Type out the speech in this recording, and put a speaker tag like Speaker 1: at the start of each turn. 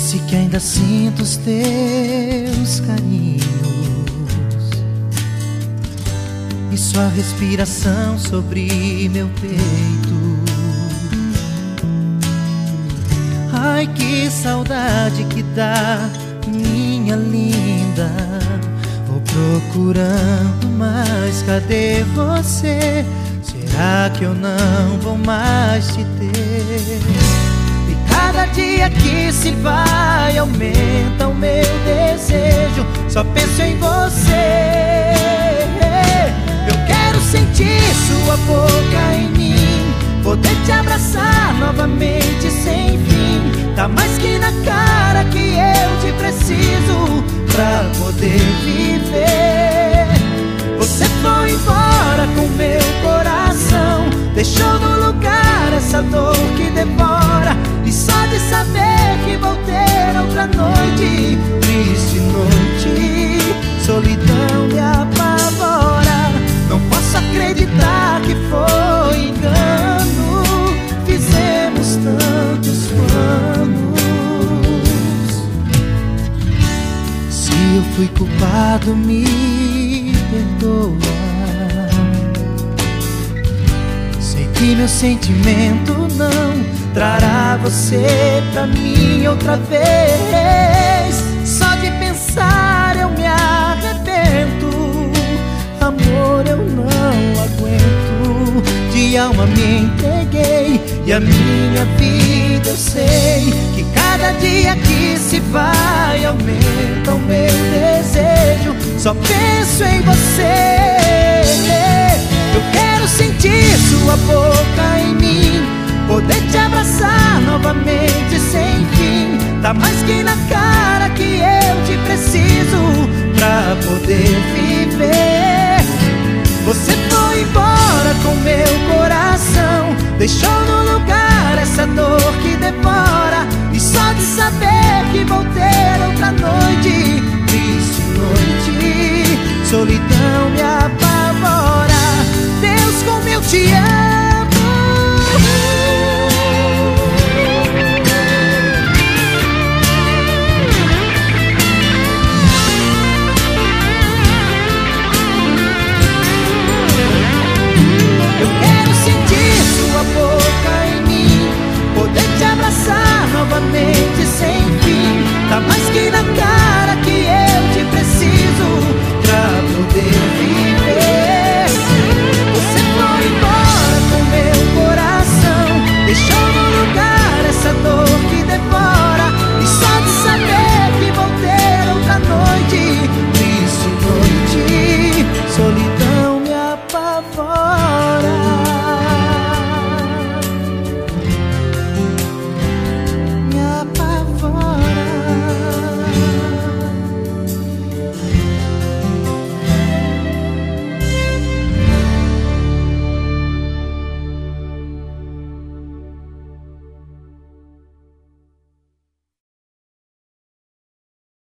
Speaker 1: Parece que ainda sinto os teus carinhos e sua respiração sobre meu peito. Ai, que saudade que dá, minha linda. Vou procurando, mas cadê você? Será que eu não vou mais te ter? Cada dia que se vai aumenta o meu desejo. Só penso em você. Eu quero sentir sua boca em mim, poder te abraçar novamente sem fim. Tá mais que na cara que eu te preciso pra poder viver. Você foi embora com meu coração, deixou no lugar essa dor que devora. Saber que vou ter outra noite, triste noite, solidão me apavora. Não posso acreditar que foi engano. Fizemos tantos planos. Se eu fui culpado, me perdoa. Que meu sentimento não trará você pra mim outra vez. Só de pensar eu me arrependo. Amor, eu não aguento. De alma me entreguei e a minha vida eu sei que cada dia que se vai aumenta o meu desejo. Só penso em você. Tá mais que na cara que eu te preciso pra poder viver. Você foi embora com meu coração, deixou no lugar essa dor que devora. E só de saber que vou ter outra noite, triste noite, solidão me apavora. Deus, como eu te amo. cara que eu te preciso pra poder viver. Você foi embora com meu coração, deixou lugar essa dor que devora.